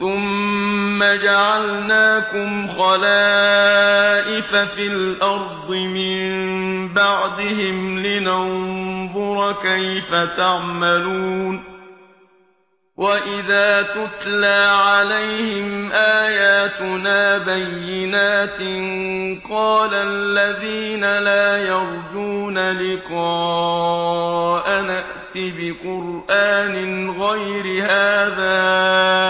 ثم جعلناكم خلائف في الأرض من بعدهم لننظر كيف تعملون وإذا تتلى عليهم آياتنا بينات قال الذين لا يرجون لِقَاءَنَا نأت بقرآن غير هذا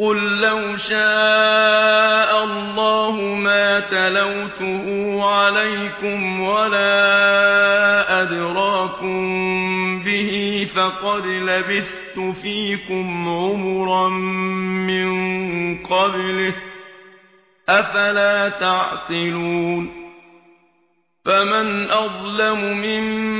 قل لو شاء الله ما تلوته عليكم ولا أدراكم به فقد لبثت فيكم عمرا من قبله أفلا تعقلون فمن أظلم ممن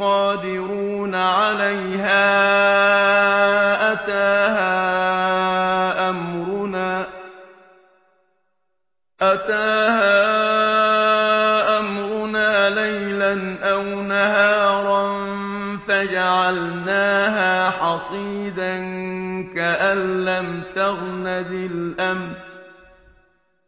قادرون عليها أتاها أمرنا أتاها أمرنا ليلا أو نهارا فجعلناها حصيدا كأن لم تغن بالأمر